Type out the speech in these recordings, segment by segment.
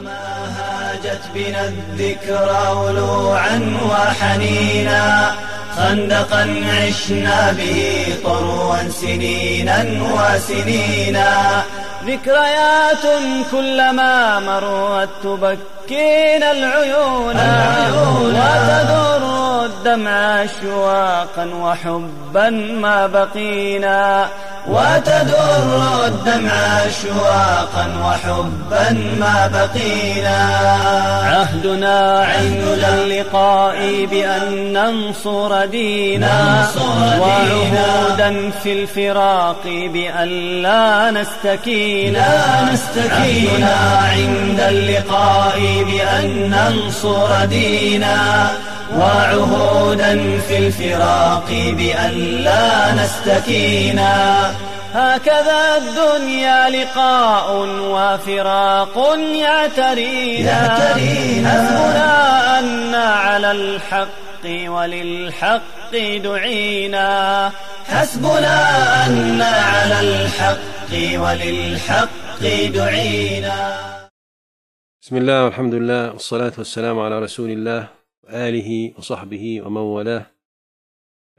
كلما هاجت بنا الذكرى ولوعا وحنينا خندقا عشنا به طروا سنينا وسنينا. ذكريات كلما مرت تبكينا العيون, وتدر الدمع أشواقا وحبا ما بقينا. وتدر الدمع أشواقا وحبا ما بقينا. عهدنا عند اللقاء بأن ننصر دينا وعهودا في الفراق بأن لا نستكينا. عهدنا عند اللقاء بأن ننصر دينا. وعهودا في الفراق بأن لا نستكينا هكذا الدنيا لقاء وفراق يعترينا. حسبنا أن على الحق وللحق دعينا. حسبنا أن على الحق وللحق دعينا. بسم الله والحمد لله والصلاة والسلام على رسول الله. وآله وصحبه ومن والاه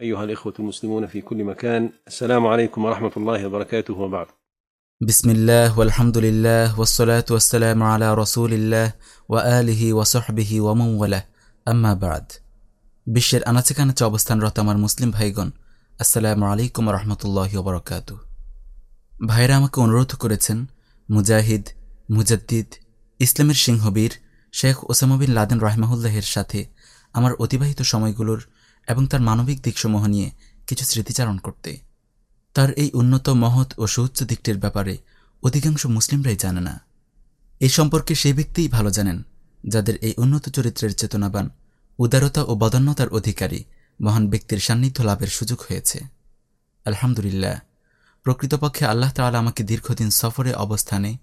أيها الإخوة المسلمون في كل مكان السلام عليكم ورحمة الله وبركاته وبعد بسم الله والحمد لله والصلاة والسلام على رسول الله وآله وصحبه ومن والاه أما بعد বিশ্বের আনাচে কানাচে অবস্থানরত আমার মুসলিম ভাইগণ আসসালামু আলাইকুম রহমতুল্লাহ বরকাত ভাইরা আমাকে অনুরোধ করেছেন মুজাহিদ মুজাদ্দিদ ইসলামের সিংহবীর শেখ ওসামা বিন লাদেন রাহমাহুল্লাহের সাথে আমার অতিবাহিত সময়গুলোর এবং তার মানবিক দিকসমূহ নিয়ে কিছু স্মৃতিচারণ করতে। তার এই উন্নত মহৎ ও সুউচ্চ দিকটির ব্যাপারে অধিকাংশ মুসলিমরাই জানে না। এ সম্পর্কে সেই ব্যক্তিই ভালো জানেন, যাদের এই উন্নত চরিত্রের চেতনাবান, উদারতা ও বদান্যতার অধিকারী মহান ব্যক্তির সান্নিধ্য লাভের সুযোগ হয়েছে। আলহামদুলিল্লাহ, প্রকৃতপক্ষে আল্লাহ তাআলা আমাকে দীর্ঘদিন সফরে, অবস্থানে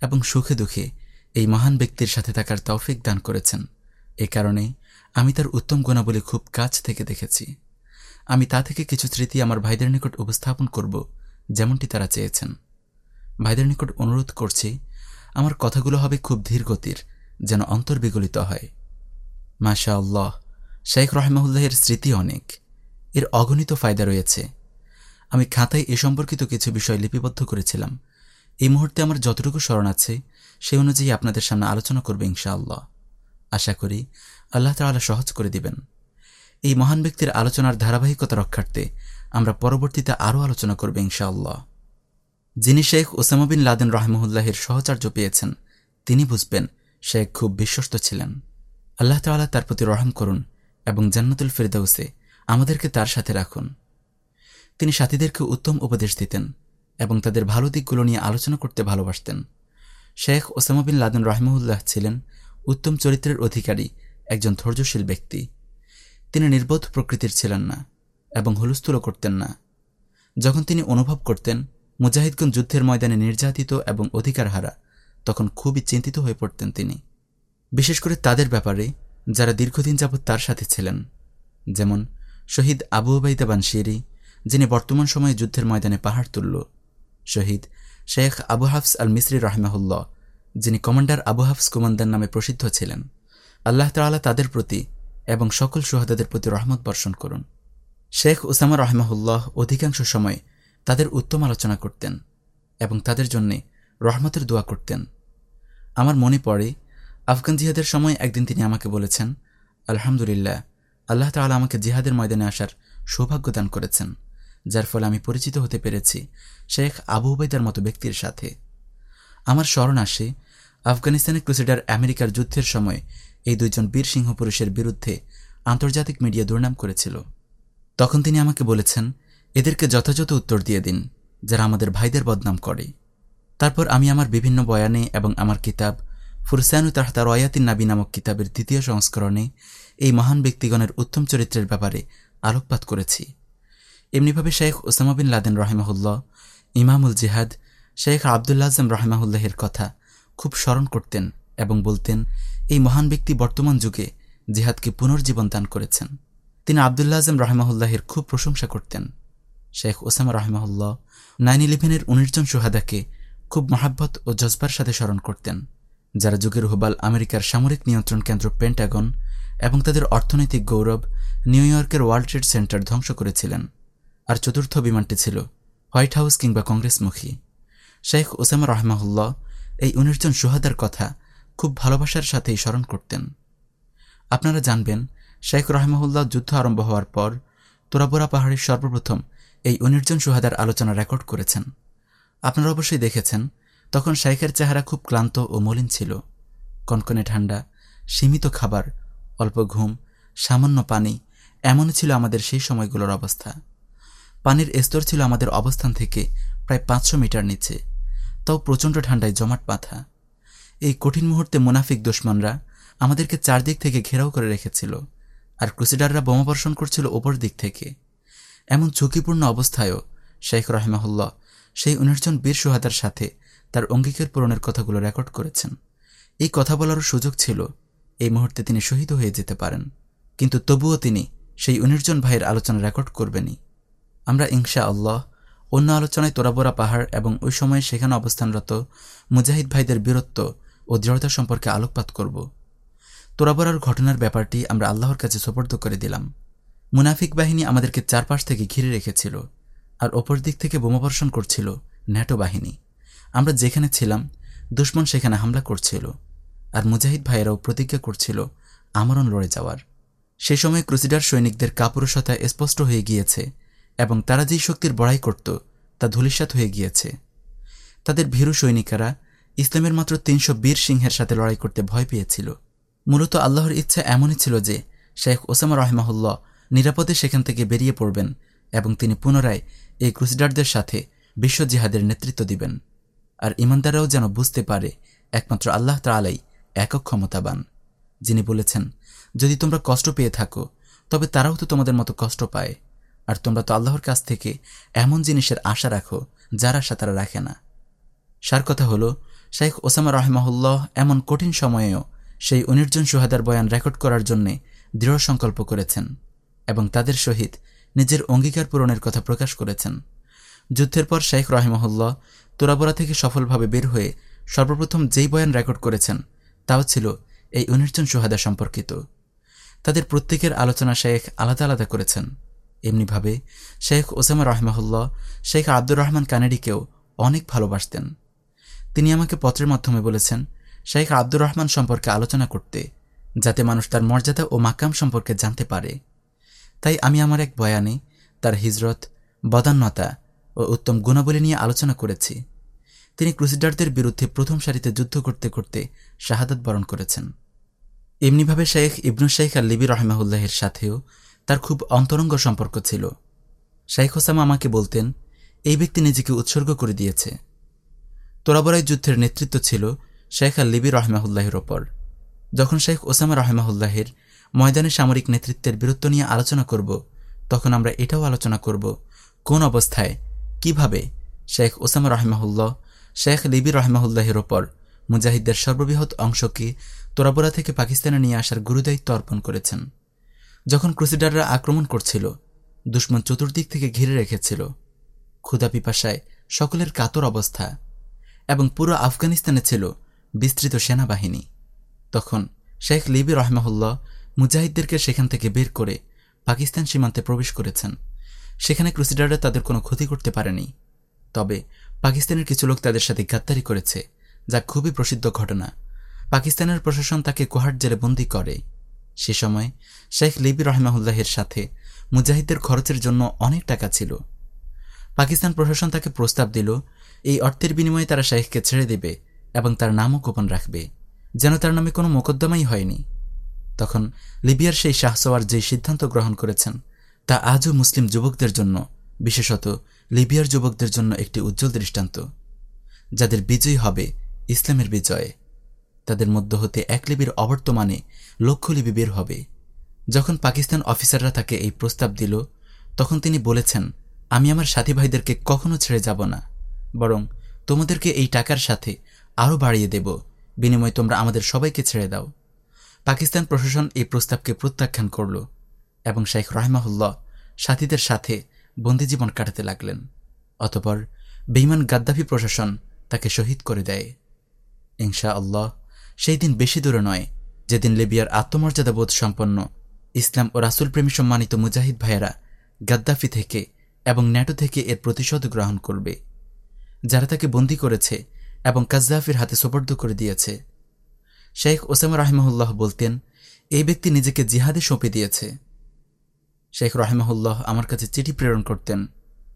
এবং সুখে দুঃখে এই মহান ব্যক্তির সাথে থাকার তৌফিক দান করেছেন। এ কারণে আমি তার উত্তম গুণাবলী খুব কাছ থেকে দেখেছি। আমি তা থেকে কিছু স্মৃতি আমার ভাইদের নিকট উপস্থাপন করব, যেমনটি তারা চেয়েছেন। ভাইদের নিকট অনুরোধ করছি, আমার কথাগুলো হবে খুব ধীর গতির যেন অন্তর্বিগলিত হয়। মাশা আল্লাহ শেখ রহমাউল্লাহের স্মৃতি অনেক। এর অগণিত ফায়দা রয়েছে। আমি খাতায় এ সম্পর্কিত কিছু বিষয় লিপিবদ্ধ করেছিলাম। এই মুহূর্তে আমার যতটুকু স্মরণ আছে সেই অনুযায়ী আপনাদের সামনে আলোচনা করবে ইনশাআল্লাহ। আশা করি আল্লাহ তালা সহজ করে দিবেন। এই মহান ব্যক্তির আলোচনার ধারাবাহিকতা রক্ষার্থে আমরা পরবর্তীতে আরও আলোচনা করবে ইনশাআল্লাহ। যিনি শেখ ওসামা বিন লাদেন রহমহুল্লাহের সহচার্য পেয়েছেন, তিনি বুঝবেন শেখ খুব বিশ্বস্ত ছিলেন। আল্লাহ তাআলা তার প্রতি রহম করুন এবং জান্নাতুল ফেরদাউসে আমাদেরকে তার সাথে রাখুন। তিনি সাথীদেরকে উত্তম উপদেশ দিতেন এবং তাদের ভালো দিকগুলো নিয়ে আলোচনা করতে ভালোবাসতেন। শেখ ওসামা বিন লাদেন রহমউল্লাহ ছিলেন উত্তম চরিত্রের অধিকারী একজন ধৈর্যশীল ব্যক্তি। তিনি নির্বোধ প্রকৃতির ছিলেন না এবং হুলস্থুলও করতেন না। যখন তিনি অনুভব করতেন মুজাহিদগঞ্জ যুদ্ধের ময়দানে নির্যাতিত এবং অধিকার হারা তখন খুবই চিন্তিত হয়ে পড়তেন তিনি। বিশেষ করে তাদের ব্যাপারে, যারা দীর্ঘদিন যাবৎ তার সাথে ছিলেন, যেমন শহীদ আবু ওবাইদা বানশিরি, যিনি বর্তমান সময়ে যুদ্ধের ময়দানে পাহাড় তুলল, শহীদ শেখ আবু হাফস আল মিসরি রাহমাহুল্লাহ, যিনি কমান্ডার আবু হাফস কুমান্দার নামে প্রসিদ্ধ ছিলেন। আল্লাহ তালা তাদের প্রতি এবং সকল সুহাদাদের প্রতি রহমত বর্ষণ করুন। শেখ ওসামা রহমাহুল্লাহ অধিকাংশ সময় তাদের উত্তম আলোচনা করতেন এবং তাদের জন্যে রহমতের দোয়া করতেন। আমার মনে পড়ে, আফগান জিহাদের সময় একদিন তিনি আমাকে বলেছেন, আলহামদুলিল্লাহ, আল্লাহ তাআলা আমাকে জিহাদের ময়দানে আসার সৌভাগ্য দান করেছেন, যার ফলে আমি পরিচিত হতে পেরেছি শেখ আবু উবাইদার মতো ব্যক্তির সাথে। আমার স্মরণ আসে আফগানিস্তানের ক্রুসেডার আমেরিকার যুদ্ধের সময় এই দুইজন বীর সিংহ পুরুষের বিরুদ্ধে আন্তর্জাতিক মিডিয়া দুর্নাম করেছিল। তখন তিনি আমাকে বলেছেন, এদেরকে যথাযথ উত্তর দিয়ে দিন, যারা আমাদের ভাইদের বদনাম করে। তারপর আমি আমার বিভিন্ন বয়ানে এবং আমার কিতাব ফুরসানু তাহতা রয়াতিন নাবি নামক কিতাবের দ্বিতীয় সংস্করণে এই মহান ব্যক্তিগণের উত্তম চরিত্রের ব্যাপারে আলোকপাত করেছি। এমনিভাবে শেখ ওসামা বিন লাদেন রহেমাহুল্লাহ, ইমামুল জিহাদ, শেখ আবদুল্লা আজম রহেমাহুল্লাহের কথা খুব স্মরণ করতেন। এবং বলতেন, এই মহান ব্যক্তি বর্তমান যুগে জিহাদকে পুনর্জীবন দান করেছেন। তিনি আবদুল্লা আজম রহমাহুল্লাহের খুব প্রশংসা করতেন। শেখ ওসামা রহমাহুল্লাহ নাইন ইলেভেনের উনিশ জন সোহাদাকে খুব মহাব্বত ও জজবার সাথে স্মরণ করতেন, যারা যুগের হুবাল আমেরিকার সামরিক নিয়ন্ত্রণ কেন্দ্র পেন্টাগন এবং তাদের অর্থনৈতিক গৌরব নিউ ইয়র্কের ওয়ার্ল্ড ট্রেড সেন্টার ধ্বংস করেছিলেন। আর চতুর্থ বিমানটি ছিল হোয়াইট হাউস কিংবা কংগ্রেসমুখী। শেখ ওসামা রহমাহুল্লাহ এই উনিশ জন সুহাদার কথা খুব ভালোবাসার সাথেই স্মরণ করতেন। আপনারা জানবেন শেখ রহমাহুল্লাহ যুদ্ধ আরম্ভ হওয়ার পর তোরাবোরা পাহাড়ের সর্বপ্রথম এই উনিশজন সুহাদার আলোচনা রেকর্ড করেছেন। আপনারা অবশ্যই দেখেছেন, তখন শাইখের চেহারা খুব ক্লান্ত ও মলিন ছিল। কনকনে ঠান্ডা, সীমিত খাবার, অল্প ঘুম, সামান্য পানি এমনই ছিল আমাদের সেই সময়গুলোর অবস্থা। পানির স্তর ছিল আমাদের অবস্থান থেকে প্রায় পাঁচশো মিটার নিচে, তাও প্রচণ্ড ঠান্ডায় জমাট বাঁধা। এই কঠিন মুহূর্তে মুনাফিক দুশ্মনরা আমাদেরকে চারদিক থেকে ঘেরাও করে রেখেছিল, আর ক্রুসিডাররা বোমাবর্ষণ করছিল ওপর দিক থেকে। এমন ঝুঁকিপূর্ণ অবস্থায়ও শেখ রহমাহুল্লাহ সেই উনিশজন বীর সুহাদার সাথে তার অঙ্গীকার পূরণের কথাগুলো রেকর্ড করেছেন। এই কথা বলারও সুযোগ ছিল, এই মুহূর্তে তিনি শহীদ হয়ে যেতে পারেন। কিন্তু তবুও তিনি সেই উনিশজন ভাইয়ের আলোচনা রেকর্ড করবেনই। আমরা ইনশা আল্লাহ অন্য আলোচনায় তোরাবোরা পাহাড় এবং ওই সময়ে সেখানে অবস্থানরত মুজাহিদ ভাইদের বীরত্ব ও দৃঢ়তা সম্পর্কে আলোকপাত করব। তোরাবোরার ঘটনার ব্যাপারটি আমরা আল্লাহর কাছে সোপর্দ করে দিলাম। মুনাফিক বাহিনী আমাদেরকে চারপাশ থেকে ঘিরে রেখেছিল আর ওপর দিক থেকে বোমাবর্ষণ করছিল ন্যাটো বাহিনী। আমরা যেখানে ছিলাম, দুশ্মন সেখানে হামলা করছিল আর মুজাহিদ ভাইয়েরাও প্রতিজ্ঞা করছিল আমরণ লড়ে যাওয়ার। সে সময় ক্রুসিডার সৈনিকদের কাপুরুষতা স্পষ্ট হয়ে গিয়েছে এবং তারা যেই শক্তির বড়াই করত তা ধূলিসাত হয়ে গিয়েছে। তাদের ভীরু সৈনিকেরা ইসলামের মাত্র তিনশো বীর সিংহের সাথে লড়াই করতে ভয় পেয়েছিল। মূলত আল্লাহর ইচ্ছা এমনই ছিল যে, শেখ ওসামা রহমাহুল্লাহ নিরাপদে সেখান থেকে বেরিয়ে পড়বেন এবং তিনি পুনরায় এই ক্রুসিডারদের সাথে বিশ্ব জিহাদের নেতৃত্ব দিবেন। আর ইমানদারাও যেন বুঝতে পারে, একমাত্র আল্লাহ তালাই একক ক্ষমতাবান। যিনি বলেছেন, যদি তোমরা কষ্ট পেয়ে থাকো, তবে তারাও তো তোমাদের মতো কষ্ট পায়। আর তোমরা তো আল্লাহর কাছ থেকে এমন জিনিসের আশা রাখো, যার আশা তারা রাখে না। সার কথা হলো শেখ ওসামা রহমাহুল্লাহ এমন কঠিন সময়েও সেই অনির্জন সোহাদার বয়ান রেকর্ড করার জন্যে দৃঢ় সংকল্প করেছেন এবং তাদের সহিত নিজের অঙ্গীকার পূরণের কথা প্রকাশ করেছেন। যুদ্ধের পর শেখ রহমহুল্লাহ তোরাবোরা থেকে সফলভাবে বের হয়ে সর্বপ্রথম যেই বয়ান রেকর্ড করেছেন, তাও ছিল এই উনিশজন সোহাদা সম্পর্কিত। তাদের প্রত্যেকের আলোচনা শেখ আলাদা আলাদা করেছেন। এমনিভাবে শেখ ওসামা রহমাহুল্লাহ শেখ আব্দুর রহমান কানেডিকেও অনেক ভালোবাসতেন। তিনি আমাকে পত্রের মাধ্যমে বলেছেন শেখ আব্দুর রহমান সম্পর্কে আলোচনা করতে, যাতে মানুষ তার মর্যাদা ও মাকাম সম্পর্কে জানতে পারে। তাই আমি আমার এক বয়ানে তার হিজরত, বদান্যতা ও উত্তম গুণাবলী নিয়ে আলোচনা করেছি। তিনি ক্রুসিডারদের বিরুদ্ধে প্রথম সারিতে যুদ্ধ করতে করতে শাহাদত বরণ করেছেন। এমনিভাবে শেখ ইবনু শেখ আর লিবি রহমাহুল্লাহের সাথেও তার খুব অন্তরঙ্গ সম্পর্ক ছিল। শাইখ হোসামা আমাকে বলতেন, এই ব্যক্তি নিজেকে উৎসর্গ করে দিয়েছে। তোরাবরাই যুদ্ধের নেতৃত্ব ছিল শেখ আল লিবি রহমাহুল্লাহের ওপর। যখন শেখ ওসামা রহমাহুল্লাহের ময়দানে সামরিক নেতৃত্বের বীরত্ব নিয়ে আলোচনা করব, তখন আমরা এটাও আলোচনা করব, কোন অবস্থায়, কীভাবে শেখ ওসামা রহমাহুল্লাহ, শেখ লিবি রহমাহুল্লাহের ওপর মুজাহিদদের সর্ববৃহৎ অংশকে তোরাবোরা থেকে পাকিস্তানে নিয়ে আসার গুরুদায়িত্ব অর্পণ করেছেন। যখন ক্রুসিডাররা আক্রমণ করছিল, দুশ্মন চতুর্দিক থেকে ঘিরে রেখেছিল। ক্ষুদা পিপাসায় সকলের কাতর অবস্থা এবং পুরো আফগানিস্তানে ছিল বিস্তৃত সেনাবাহিনী। তখন শেখ লিবি রহমাহুল্লাহ মুজাহিদদেরকে সেখান থেকে বের করে পাকিস্তান সীমান্তে প্রবেশ করেছেন। সেখানে ক্রুসিডাররা তাদের কোনো ক্ষতি করতে পারেনি। তবে পাকিস্তানের কিছু লোক তাদের সাথে গাদ্দারি করেছে, যা খুবই প্রসিদ্ধ ঘটনা। পাকিস্তানের প্রশাসন তাকে কোহাট জেলে বন্দি করে। সে সময় শেখ লিবি রহমাহুল্লাহের সাথে মুজাহিদদের খরচের জন্য অনেক টাকা ছিল। পাকিস্তান প্রশাসন তাকে প্রস্তাব দিল এই অর্থের বিনিময়ে তারা শেখকে ছেড়ে দেবে এবং তার নামও গোপন রাখবে, যেন তার নামে কোনো মোকদ্দমাই হয়নি। তখন লিবিয়ার সেই শাহসওয়ার যে সিদ্ধান্ত গ্রহণ করেছেন, তা আজও মুসলিম যুবকদের জন্য, বিশেষত লিবিয়ার যুবকদের জন্য একটি উজ্জ্বল দৃষ্টান্ত। যাদের বিজয়ী হবে, ইসলামের বিজয়ে। তাদের মধ্য হতে এক লিবির অবর্তমানে লক্ষ লিবি বের হবে। যখন পাকিস্তান অফিসাররা তাকে এই প্রস্তাব দিল, তখন তিনি বলেছেন, আমি আমার সাথী ভাইদেরকে কখনো ছেড়ে যাব না। বরং তোমাদেরকে এই টাকার সাথে আরও বাড়িয়ে দেব। বিনিময়ে তোমরা আমাদের সবাইকে ছেড়ে দাও। পাকিস্তান প্রশাসন এই প্রস্তাবকে প্রত্যাখ্যান করল এবং শেখ রহমাহুল্লাহ সাথীদের সাথে বন্দিজীবন কাটাতে লাগলেন। অতপর বেইমান গাদ্দাফি প্রশাসন তাকে শহীদ করে দেয়। ইনশা আল্লাহ সেই দিন বেশি দূরে নয় যেদিন লিবিয়ার আত্মমর্যাদাবোধ সম্পন্ন ইসলাম ও রাসুলপ্রেমী সম্মানিত মুজাহিদ ভাইয়েরা গাদ্দাফি থেকে এবং ন্যাটো থেকে এর প্রতিশোধ গ্রহণ করবে। যারা তাকে বন্দী করেছে এবং কাজ্জাফির হাতে সোপর্দ করে দিয়েছে। শেখ ওসামা রাহিমাহুল্লাহ বলতেন, এই ব্যক্তি নিজেকে জিহাদে সঁপে দিয়েছে। শেখ রাহিমাহুল্লাহ আমার কাছে চিঠি প্রেরণ করতেন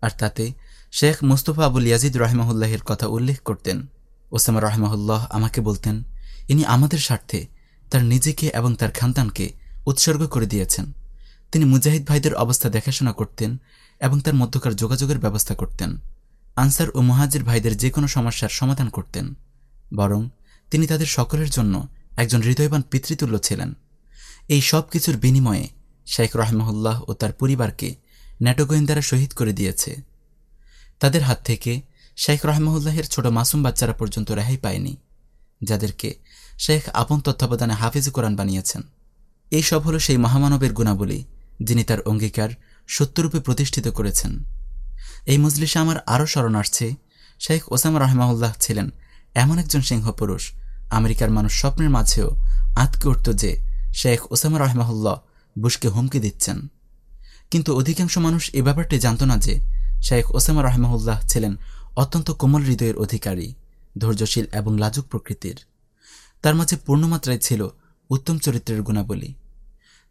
আর তাতে শেখ মুস্তফা আবুল ইয়াজিদ রাহিমাহুল্লাহের কথা উল্লেখ করতেন। ওসামা রাহিমাহুল্লাহ আমাকে বলতেন, ইনি আমাদের স্বার্থে তার নিজেকে এবং তার খানদানকে উৎসর্গ করে দিয়েছেন। তিনি মুজাহিদ ভাইদের অবস্থা দেখাশোনা করতেন এবং তার মধ্যকার যোগাযোগের ব্যবস্থা করতেন। আনসার ও মুহাজির ভাইদের যে কোনো সমস্যার সমাধান করতেন, বরং তিনি তাদের সকলের জন্য একজন হৃদয়বান পিতৃতুল্য ছিলেন। এই সব কিছুর বিনিময়ে শেখ রহমহুল্লাহ ও তার পরিবারকে ন্যাটো গোয়েন্দারা শহীদ করে দিয়েছে। তাদের হাত থেকে শেখ রহমহুল্লাহের ছোট মাসুম বাচ্চারা পর্যন্ত রেহাই পায়নি, যাদেরকে শেখ আপন তত্ত্বাবধানে হাফিজ কোরআন বানিয়েছেন। এই সব হল সেই মহামানবের গুণাবলী, যিনি তার অঙ্গীকার সত্যরূপে প্রতিষ্ঠিত করেছেন। এই মজলিসে আমার আরও স্মরণ আসছে, শেখ ওসামা রহমাউল্লাহ ছিলেন এমন একজন সিংহ পুরুষ আমেরিকার মানুষ স্বপ্নের মাঝেও আতকে উঠত যে শেখ ওসামা রহমাহুল্লাহ বুশকে হুমকি দিচ্ছেন। কিন্তু অধিকাংশ মানুষ এ ব্যাপারটি জানত না যে শেখ ওসামা রহমাহুল্লাহ ছিলেন অত্যন্ত কোমল হৃদয়ের অধিকারী, ধৈর্যশীল এবং লাজুক প্রকৃতির। তার মাঝে পূর্ণমাত্রায় ছিল উত্তম চরিত্রের গুণাবলী।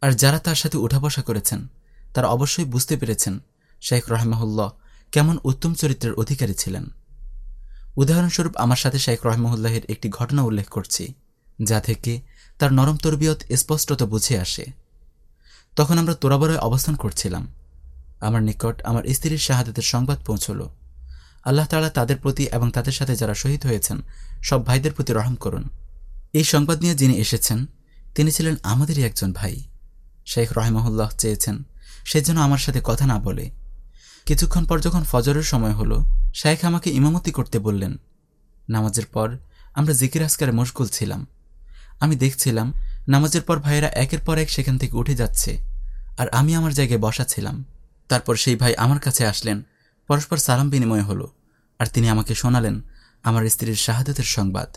আর যারা তার সাথে উঠা বসা করেছেন, তারা অবশ্যই বুঝতে পেরেছেন শেখ রহমাহুল্লাহ কেমন উত্তম চরিত্রের অধিকারী ছিলেন? উদাহরণস্বরূপ আমার সাথে শেখ রহমুল্লাহের একটি ঘটনা উল্লেখ করছি, যা থেকে তার নরম তরবিয়ত স্পষ্টত বুঝে আসে। তখন আমরা তোরাবরায় অবস্থান করছিলাম। আমার নিকট আমার স্ত্রীর শাহাদাতের সংবাদ পৌঁছল। আল্লাহ তালা তাদের প্রতি এবং তাদের সাথে যারা শহীদ হয়েছেন, সব ভাইদের প্রতি রহম করুন। এই সংবাদ নিয়ে যিনি এসেছেন, তিনি ছিলেন আমাদেরই একজন ভাই। শেখ রহমহুল্লাহ চেয়েছেন সে যেন আমার সাথে কথা না বলে কিছুক্ষণ পর যখন ফজরের সময় হলো, শায়েখ আমাকে ইমামতি করতে বললেন। নামাজের পর আমরা জিকির আসকারে মশগুল ছিলাম। আমি দেখছিলাম, নামাজের পর ভাইয়েরা একের পর এক সেখান থেকে উঠে যাচ্ছে, আর আমি আমার জায়গায় বসা ছিলাম। তারপর সেই ভাই আমার কাছে আসলেন, পরস্পর সালাম বিনিময় হলো, আর তিনি আমাকে শোনালেন, আমার স্ত্রীর শাহাদাতের সংবাদ।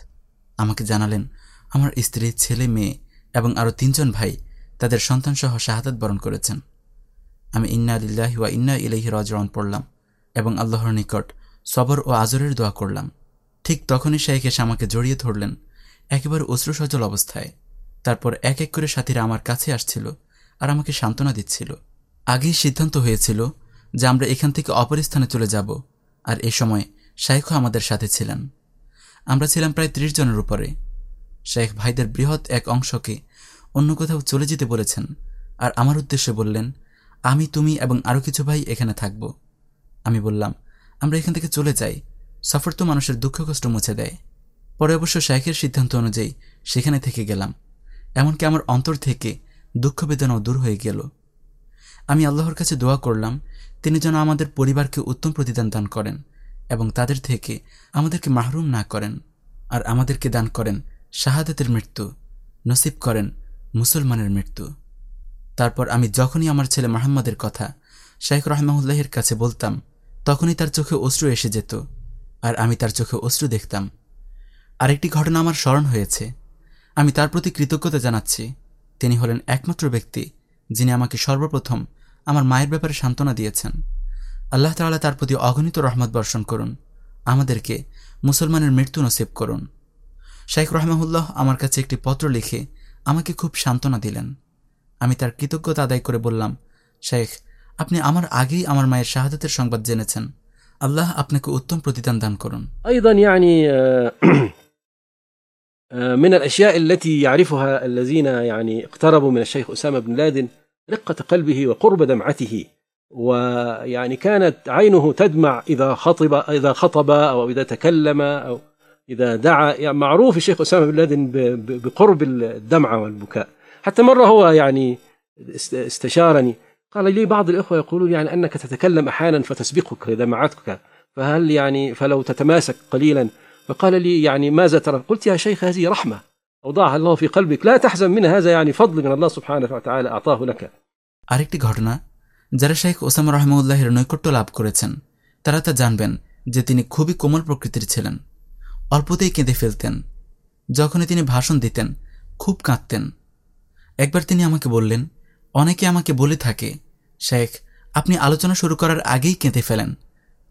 আমাকে জানালেন, আমার স্ত্রীর ছেলে, মেয়ে এবং আরও তিনজন ভাই তাদের সন্তানসহ শাহাদাত বরণ করেছেন। আমি ইন্না আলিল্লাহি ওয়া ইন্না ইলাইহি রাজরন পড়লাম এবং আল্লাহর নিকট সবর ও আজরের দোয়া করলাম। ঠিক তখনই শাইখ এসে আমাকে জড়িয়ে ধরলেন একেবারে অশ্রুসজল অবস্থায়। তারপর এক এক করে সাথীরা আমার কাছে আসছিল আর আমাকে সান্ত্বনা দিচ্ছিল। আগেই সিদ্ধান্ত হয়েছিল যে আমরা এখান থেকে অপর স্থানে চলে যাব আর এ সময় শাইখও আমাদের সাথে ছিলেন। আমরা ছিলাম প্রায় ত্রিশ জনের উপরে। শেখ ভাইদের বৃহৎ এক অংশকে অন্য কোথাও চলে যেতে বলেছেন আর আমার উদ্দেশ্যে বললেন আমি, তুমি এবং আরও কিছু ভাই এখানে থাকব। আমি বললাম, আমরা এখান থেকে চলে যাই। সফর তো মানুষের দুঃখ কষ্ট মুছে দেয়। পরে অবশ্য শাইখের সিদ্ধান্ত অনুযায়ী সেখানে থেকে গেলাম। এমনকি আমার অন্তর থেকে দুঃখ বেদনাও দূর হয়ে গেল। আমি আল্লাহর কাছে দোয়া করলাম, তিনি যেন আমাদের পরিবারকে উত্তম প্রতিদান দান করেন এবং তাদের থেকে আমাদেরকে মাহরুম না করেন আর আমাদেরকে দান করেন শাহাদাতের মৃত্যু, নসিব করেন মুসলমানের মৃত্যু। তারপর আমি যখনই আমার ছেলে মাহমদের কথা শাইখ রহমাউল্লাহের কাছে বলতাম, তখনই তার চোখে অশ্রু এসে যেত আর আমি তার চোখে অশ্রু দেখতাম। আরেকটি ঘটনা আমার স্মরণ হয়েছে। আমি তার প্রতি কৃতজ্ঞতা জানাচ্ছি। তিনি হলেন একমাত্র ব্যক্তি যিনি আমাকে সর্বপ্রথম আমার মায়ের ব্যাপারে সান্ত্বনা দিয়েছেন। আল্লাহ তাআলা তার প্রতি অগণিত রহমত বর্ষণ করুন। আমাদেরকে মুসলমানের মৃত্যু নসিব করুন। শাইখ রহমাহুল্লাহ আমার কাছে একটি পত্র লিখে আমাকে খুব সান্ত্বনা দিলেন। আমি তার কৃতজ্ঞতা আদায় করে বললাম শেখ আপনি আমার আগেই আমার মায়ের শাহাদাতের সংবাদ জেনেছেন আল্লাহ আপনাকে উত্তম প্রতিদান দান করুন ايضا يعني من الاشياء التي يعرفها الذين يعني اقتربوا من الشيخ اسامه بن لادن رقه قلبه وقرب دمعته ويعني كانت عينه تدمع اذا خطب اذا خطب او اذا تكلم او اذا دعا يعني معروف الشيخ اسامه بن لادن بقرب الدمعه والبكاء حتى مره هو يعني استشارني قال لي بعض الاخوه يقولون يعني انك تتكلم احيانا فتسبقك دمعتك فهل يعني فلو تتماسك قليلا فقال لي يعني ماذا ترى؟ قلت يا شيخ هذه رحمه اوضاعها الله في قلبك لا تحزن منها هذا يعني فضل من الله سبحانه وتعالى اعطاه لك. আরেকটি ঘটনা যারা শেখ ওসামা রহমউল্লাহের নৈকট্য লাভ করেছেন তারা তা জানবেন যে তিনি খুবই কোমল প্রকৃতির ছিলেন অল্পতেই কেঁদে ফেলতেন যখনই তিনি ভাষণ দিতেন খুব কাঁদতেন একবার তিনি আমাকে বললেন, অনেকে আমাকে বলে থাকে শেখ আপনি আলোচনা শুরু করার আগেই কেঁদে ফেলেন।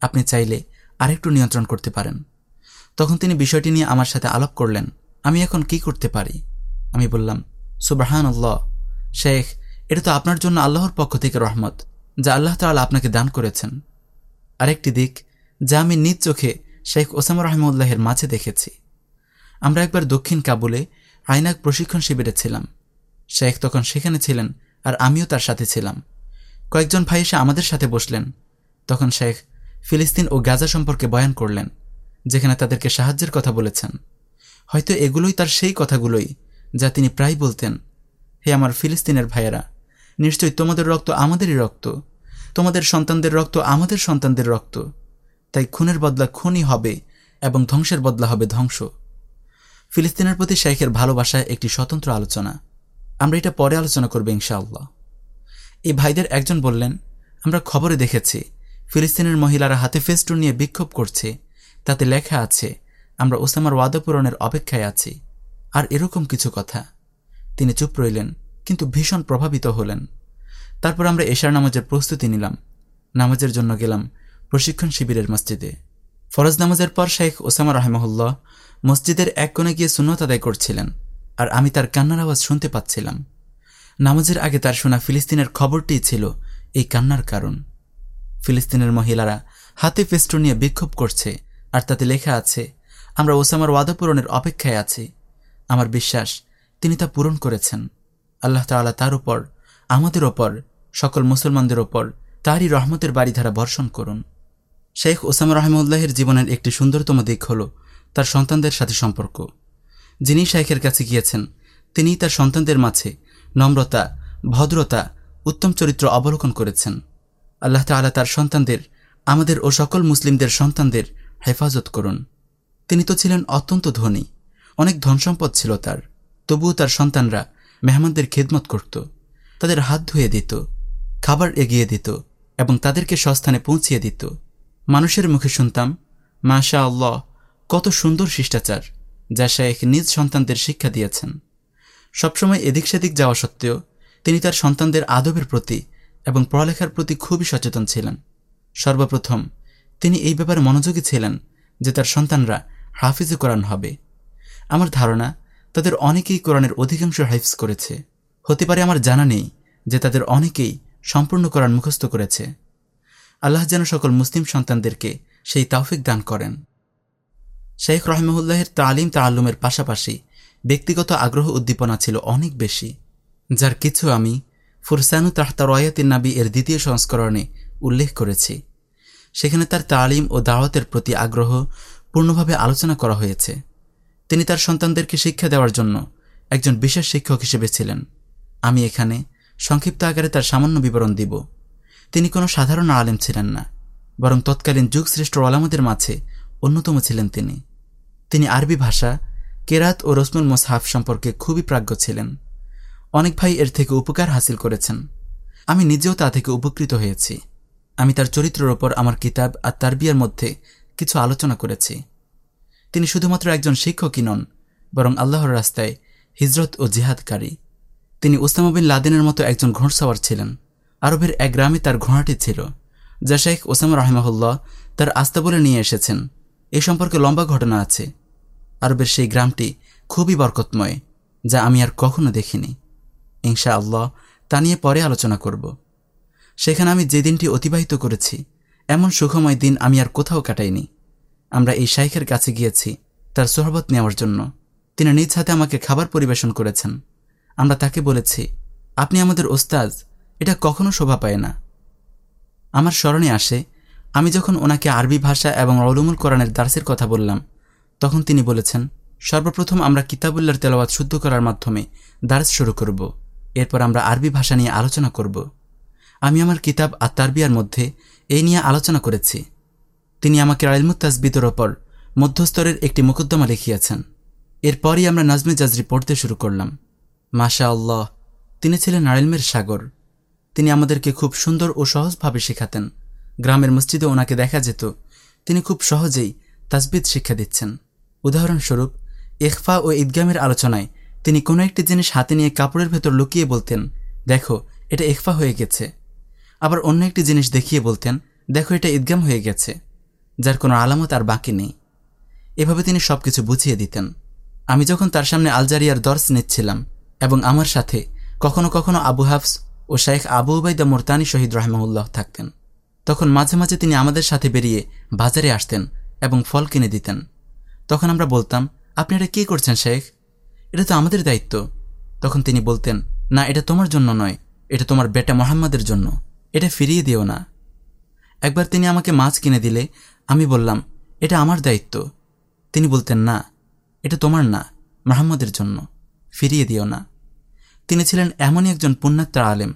আপনি চাইলে আরেকটু নিয়ন্ত্রণ করতে পারেন। তখন তিনি বিষয়টি নিয়ে আমার সাথে আলাপ করলেন, আমি এখন কি করতে পারি? আমি বললাম সুবাহান আল্লাহ শেখ এটা তো আপনার জন্য আল্লাহর পক্ষ থেকে রহমত, যা আল্লাহ তাআলা আপনাকে দান করেছেন। আরেকটি দিক, যা আমি নিজ চোখে শেখ ওসামা রহমউল্লাহের মাঝে দেখেছি। আমরা একবার দক্ষিণ কাবুলে আইনাক প্রশিক্ষণ শিবিরে ছিলাম। শেখ তখন সেখানে ছিলেন আর আমিও তার সাথে ছিলাম। কয়েকজন ভাই এসে আমাদের সাথে বসলেন। তখন শেখ ফিলিস্তিন ও গাজা সম্পর্কে বয়ান করলেন, যেখানে তাদেরকে সাহায্যের কথা বলেছেন। হয়তো এগুলোই তার সেই কথাগুলোই যা তিনি প্রায় বলতেন, হে আমার ফিলিস্তিনের ভাইয়েরা, নিশ্চয়ই তোমাদের রক্ত আমাদেরই রক্ত। তোমাদের সন্তানদের রক্ত আমাদের সন্তানদের রক্ত। তাই খুনের বদলা খুনই হবে এবং ধ্বংসের বদলা হবে ধ্বংস। ফিলিস্তিনের প্রতি শেখের ভালোবাসায় একটি স্বতন্ত্র আলোচনা। আমরা এটা পরে আলোচনা করব ইনশাআল্লাহ। এই ভাইদের একজন বললেন, আমরা খবরে দেখেছি, ফিলিস্তিনের মহিলারা হাতে ফেস্টুন নিয়ে বিক্ষোভ করছে। তাতে লেখা আছে, আমরা ওসামার ওয়াদা পূরণের অপেক্ষায় আছি। আর এরকম কিছু কথা। তিনি চুপ রইলেন, কিন্তু ভীষণ প্রভাবিত হলেন। তারপর আমরা এশার নামাজের প্রস্তুতি নিলাম। নামাজের জন্য গেলাম প্রশিক্ষণ শিবিরের মসজিদে। ফরজ নামাজের পর শেখ ওসামা রহমহুল্লাহ মসজিদের এক কোণে গিয়ে সুন্নত আদায় করছিলেন। আর আমি তার কান্নার আওয়াজ শুনতে পাচ্ছিলাম। নামাজের আগে তার শোনা ফিলিস্তিনের খবরটি ছিল এই কান্নার কারণ। ফিলিস্তিনের মহিলারা হাতে ফেস্টু নিয়ে বিক্ষোভ করছে, আর তাতে লেখা আছে, আমরা ওসামার ওয়াদা পূরণের অপেক্ষায় আছি। আমার বিশ্বাস, তিনি তা পূরণ করেছেন। আল্লাহ তাআলা তার উপর, আমাদের ওপর সকল মুসলমানদের ওপর তারই রহমতের বাড়িধারা বর্ষণ করুন। শেখ ওসামা রহমউল্লাহের জীবনের একটি সুন্দরতম দিক হল তার সন্তানদের সাথে সম্পর্ক। যিনি শেখের কাছে গিয়েছেন, তিনিই তার সন্তানদের মাঝে নম্রতা, ভদ্রতা, উত্তম চরিত্র অবলোকন করেছেন। আল্লাহ তাআলা তার সন্তানদের, আমাদের ও সকল মুসলিমদের সন্তানদের হেফাজত করুন। তিনি তো ছিলেন অত্যন্ত ধনী, অনেক ধনসম্পদ ছিল তার। তবুও তার সন্তানরা মেহমানদের খেদমত করত, তাদের হাত ধুয়ে দিত, খাবার এগিয়ে দিত এবং তাদেরকে সস্থানে পৌঁছিয়ে দিত। মানুষের মুখে শুনতাম মাশা আল্লাহ কত সুন্দর শিষ্টাচার। যা শায়েখ নিজ সন্তানদের শিক্ষা দিয়েছেন। সবসময় এদিক সেদিক যাওয়া সত্ত্বেও তিনি তার সন্তানদের আদবের প্রতি এবং পড়ালেখার প্রতি খুবই সচেতন ছিলেন। সর্বপ্রথম তিনি এই ব্যাপারে মনোযোগী ছিলেন যে তার সন্তানরা হাফিজে কোরআন হবে। আমার ধারণা, তাদের অনেকেই কোরআনের অধিকাংশ হাইফস করেছে। হতে পারে আমার জানা নেই যে তাদের অনেকেই সম্পূর্ণ কোরআন মুখস্থ করেছে। আল্লাহ যেন সকল মুসলিম সন্তানদেরকে সেই তাওফিক দান করেন। শেখ রহমউল্লাহের তালিম তাল্লুমের পাশাপাশি ব্যক্তিগত আগ্রহ উদ্দীপনা ছিল অনেক বেশি, যার কিছু আমি ফুরসানু তাহতা রয়াতিন নাবি এর দ্বিতীয় সংস্করণে উল্লেখ করেছি। সেখানে তার তালিম ও দাওয়াতের প্রতি আগ্রহ পূর্ণভাবে আলোচনা করা হয়েছে। তিনি তার সন্তানদেরকে শিক্ষা দেওয়ার জন্য একজন বিশেষ শিক্ষক হিসেবে ছিলেন। আমি এখানে সংক্ষিপ্ত আকারে তার সামান্য বিবরণ দিব। তিনি কোনো সাধারণ আলেম ছিলেন না, বরং তৎকালীন যুগশ্রেষ্ঠ আলামদের মাঝে অন্যতম ছিলেন তিনি। তিনি আরবি ভাষা, কেরাত ও রসমুল মোসহাফ সম্পর্কে খুবই প্রাজ্ঞ ছিলেন। অনেক ভাই এর থেকে উপকার হাসিল করেছেন। আমি নিজেও তা থেকে উপকৃত হয়েছি। আমি তার চরিত্রের ওপর আমার কিতাব আর তার বিয়ের মধ্যে কিছু আলোচনা করেছি। তিনি শুধুমাত্র একজন শিক্ষকই নন, বরং আল্লাহর রাস্তায় হিজরত ও জিহাদকারী। তিনি ওসামা বিন লাদেনের মতো একজন ঘোড়সাওয়ার ছিলেন। আরবের এক গ্রামে তার ঘোড়াটি ছিল, যা শেখ ওসামা রহমাহুল্লাহ তার আস্তা বলে নিয়ে এসেছেন। এ সম্পর্কে লম্বা ঘটনা আছে। আরবের সেই গ্রামটি খুবই বরকতময়, যা আমি আর কখনো দেখিনি। ইনশা আল্লাহ তা নিয়ে পরে আলোচনা করব। সেখানে আমি যে দিনটি অতিবাহিত করেছি, এমন সুখময় দিন আমি আর কোথাও কাটাইনি। আমরা এই শাইখের কাছে গিয়েছি তার সোহবত নেওয়ার জন্য। তিনি নিজ হাতে আমাকে খাবার পরিবেশন করেছেন। আমরা তাকে বলেছি, আপনি আমাদের ওস্তাজ এটা কখনো শোভা পায় না। আমার স্মরণে আসে, আমি যখন ওনাকে আরবি ভাষা এবং রলুমুল কোরআনের দার্সের কথা বললাম তখন তিনি বলেছেন, সর্বপ্রথম আমরা কিতাবুল্লার তেলাওয়াত শুদ্ধ করার মাধ্যমে দার্স শুরু করব। এরপর আমরা আরবি ভাষা নিয়ে আলোচনা করব। আমি আমার কিতাব আর তারবিয়ার মধ্যে এই নিয়ে আলোচনা করেছি। তিনি আমাকে রাইলমুত্তাজবিদের ওপর মধ্যস্তরের একটি মোকদ্দমা লিখিয়েছেন। এরপরই আমরা নাজমে জাজরি পড়তে শুরু করলাম। মাশা আল্লাহ তিনি ছিলেন আড়েলমের সাগর। তিনি আমাদেরকে খুব সুন্দর ও সহজভাবে শেখাতেন। গ্রামের মসজিদে ওনাকে দেখা যেত। তিনি খুব সহজেই তাজবিদ শিক্ষা দিচ্ছেন। উদাহরণস্বরূপ, ইখফা ও ঈদগামের আলোচনায় তিনি কোনো একটি জিনিস হাতে নিয়ে কাপড়ের ভেতর লুকিয়ে বলতেন, দেখো, এটা ইখফা হয়ে গেছে। আবার অন্য একটি জিনিস দেখিয়ে বলতেন, দেখো, এটা ঈদগাম হয়ে গেছে। যার কোনো আলামত আর বাকি নেই। এভাবে তিনি সব কিছু বুঝিয়ে দিতেন। আমি যখন তার সামনে আলজারিয়ার দর্শ নিচ্ছিলাম এবং আমার সাথে কখনো কখনো আবু হাফস ও শাইখ আবু উবাইদা মোরতানি শহীদ রহমাউল্লাহ থাকতেন। তখন মাঝে মাঝে তিনি আমাদের সাথে বেরিয়ে বাজারে আসতেন এবং ফল কিনে দিতেন। তখন আমরা বলতাম আপনি এটা কী করছেন, শেখ? এটা তো আমাদের দায়িত্ব। তখন তিনি বলতেন, না, এটা তোমার জন্য নয়, এটা তোমার বেটা মোহাম্মদের জন্য, এটা ফিরিয়ে দিও না। একবার তিনি আমাকে মাছ কিনে দিলে, আমি বললাম, এটা আমার দায়িত্ব। তিনি বলতেন, না, এটা তোমার না, মোহাম্মদের জন্য, ফিরিয়ে দিও না। তিনি ছিলেন এমনই একজন পুণ্যাত্মা আলেম,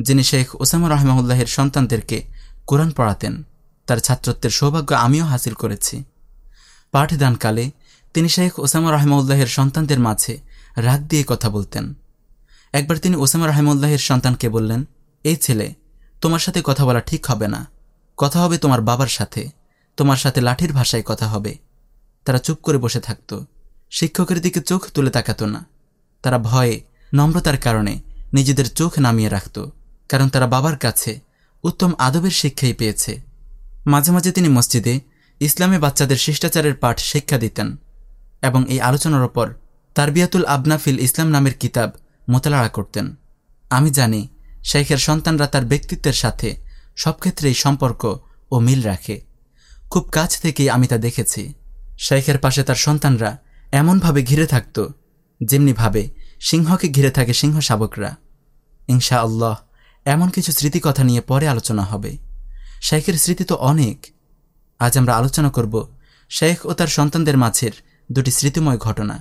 যিনি শেখ ওসামা রহমাউল্লাহের সন্তানদেরকে কোরআন পড়াতেন, তার ছাত্রত্বের সৌভাগ্য আমিও হাসিল করেছি। পাঠদানকালে তিনি শেখ ওসামা রহমাউল্লাহের সন্তানদের মাঝে রাগ দিয়ে কথা বলতেন। একবার তিনি ওসামা রহমুল্লাহের সন্তানকে বললেন, এই ছেলে, তোমার সাথে কথা বলা ঠিক হবে না। কথা হবে তোমার বাবার সাথে। তোমার সাথে লাঠির ভাষায় কথা হবে। তারা চুপ করে বসে থাকত। শিক্ষকের দিকে চোখ তুলে তাকাত না। তারা ভয়ে, নম্রতার কারণে নিজেদের চোখ নামিয়ে রাখত, কারণ তারা বাবার কাছে উত্তম আদবের শিক্ষাই পেয়েছে। মাঝে মাঝে তিনি মসজিদে ইসলামে বাচ্চাদের শিষ্টাচারের পাঠ শিক্ষা দিতেন এবং এই আলোচনার ওপর তারবিয়াতুল আবনাফিল ইসলাম নামের কিতাব মোতালাড়া করতেন। আমি জানি, শেখের সন্তানরা তার ব্যক্তিত্বের সাথে সব ক্ষেত্রেই সম্পর্ক ও মিল রাখে। খুব কাছ থেকেই আমি তা দেখেছি। শেখের পাশে তার সন্তানরা এমনভাবে ঘিরে থাকত যেমনিভাবে সিংহকে ঘিরে থাকে সিংহ শাবকরা। ইনশা আল্লাহ এমন কিছু স্মৃতিকথা নিয়ে পরে আলোচনা হবে। শেখের স্মৃতি তো অনেক আজ আমরা আলোচনা করব শেখ ও তার সন্তানদের মাঝের দুটি স্মৃতিময় ঘটনা।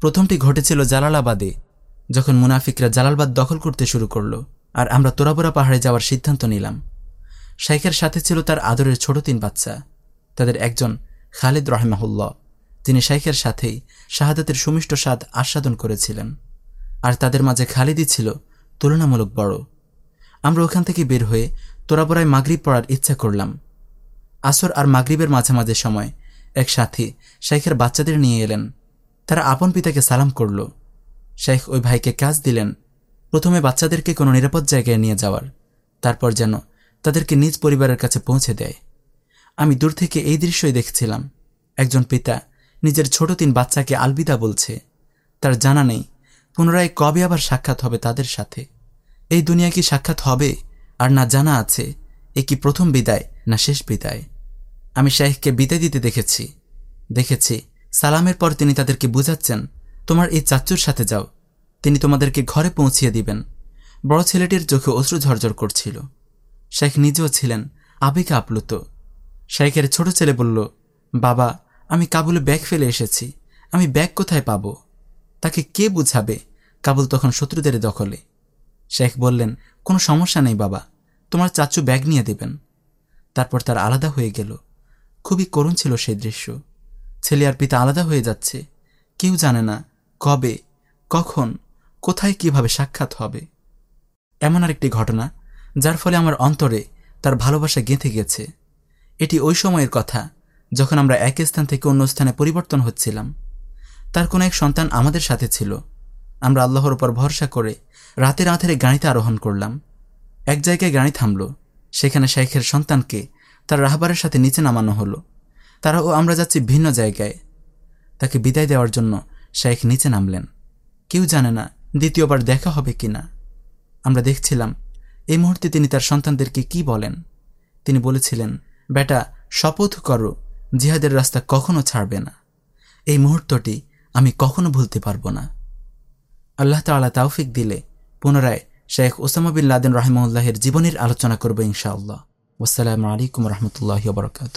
প্রথমটি ঘটেছিল জালালাবাদে, যখন মুনাফিকরা জালালবাদ দখল করতে শুরু করল আর আমরা তোরাবোরা পাহাড়ে যাওয়ার সিদ্ধান্ত নিলাম। শেখের সাথে ছিল তার আদরের ছোট তিন বাচ্চা, তাদের একজন খালিদ রহমাহুল্লাহ তিনি শেখের সাথেই শাহাদাতের সুমিষ্ট স্বাদ আস্বাদন করেছিলেন। আর তাদের মাঝে খালিদই ছিল তুলনামূলক বড়। আমরা ওখান থেকে বের হয়ে তোরাবোরায় মাগরিব পড়ার ইচ্ছা করলাম আসর আর মাগরিবের মাঝে মাঝে সময় এক সাথী শাইখের বাচ্চাদের নিয়ে এলেন। তারা আপন পিতাকে সালাম করল। শেখ ওই ভাইকে কাজ দিলেন। প্রথমে বাচ্চাদেরকে কোনো নিরাপদ জায়গায় নিয়ে যাওয়ার, তারপর যেন তাদেরকে নিজ পরিবারের কাছে পৌঁছে দেয়। আমি দূর থেকে এই দৃশ্যই দেখছিলাম। একজন পিতা নিজের ছোট তিন বাচ্চাকে আলবিদা বলছে। তার জানা নেই, পুনরায় কবে আবার সাক্ষাৎ হবে তাদের সাথে। এই দুনিয়া কি সাক্ষাৎ হবে আর না জানা আছে, এ কি প্রথম বিদায় না শেষ বিদায়। আমি শাহেখকে বিদায় দিতে দেখেছি। দেখেছি, সালামের পর তিনি তাদেরকে বুঝাচ্ছেন, তোমার এই চাচ্চুর সাথে যাও। তিনি তোমাদেরকে ঘরে পৌঁছিয়ে দিবেন। বড় ছেলেটির চোখে অশ্রু ঝরঝর করছিল। শেখ নিজেও ছিলেন আবেগে আপ্লুত। শেখের ছোট ছেলে বলল, বাবা, আমি কাবুলে ব্যাগ ফেলে এসেছি। আমি ব্যাগ কোথায় পাব? তাকে কে বুঝাবে? কাবুল তখন শত্রুদের দখলে। শেখ বললেন, কোনো সমস্যা নেই বাবা। তোমার চাচু ব্যাগ নিয়ে দেবেন। তারপর তার আলাদা হয়ে গেল। খুবই করুণ ছিল সেই দৃশ্য। ছেলে আর পিতা আলাদা হয়ে যাচ্ছে। কেউ জানে না কবে, কখন, কোথায় কীভাবে সাক্ষাৎ হবে। এমন আরেকটি ঘটনা, যার ফলে আমার অন্তরে তার ভালোবাসা গেঁথে গেছে। এটি ওই সময়ের কথা, যখন আমরা এক স্থান থেকে অন্য স্থানে পরিবর্তন হচ্ছিলাম। তার কোনো এক সন্তান আমাদের সাথে ছিল। আমরা আল্লাহর উপর ভরসা করে রাতের আঁধারে গাড়িতে আরোহণ করলাম। এক জায়গায় গাড়ি থামল। সেখানে শাইখের সন্তানকে তার রাহবারের সাথে নিচে নামানো হলো। তারা ও আমরা যাচ্ছি ভিন্ন জায়গায়। তাকে বিদায় দেওয়ার জন্য শাইখ নিচে নামলেন। কেউ জানে না দ্বিতীয়বার দেখা হবে কি না। আমরা দেখছিলাম, এই মুহূর্তে তিনি তার সন্তানদেরকে কি বলেন? তিনি বলেছিলেন, বেটা, শপথ করো, জিহাদের রাস্তা কখনো ছাড়বে না। এই মুহূর্তটি আমি কখনো ভুলতে পারব না। আল্লাহ তালা তাওফিক দিলে পুনরায় শেখ ওসামা বিন লাদেন রাহিমউল্লাহের জীবনের আলোচনা করব ইনশাআল্লাহ। আসসালামু আলাইকুম রহমতুল্লাহ বরকাত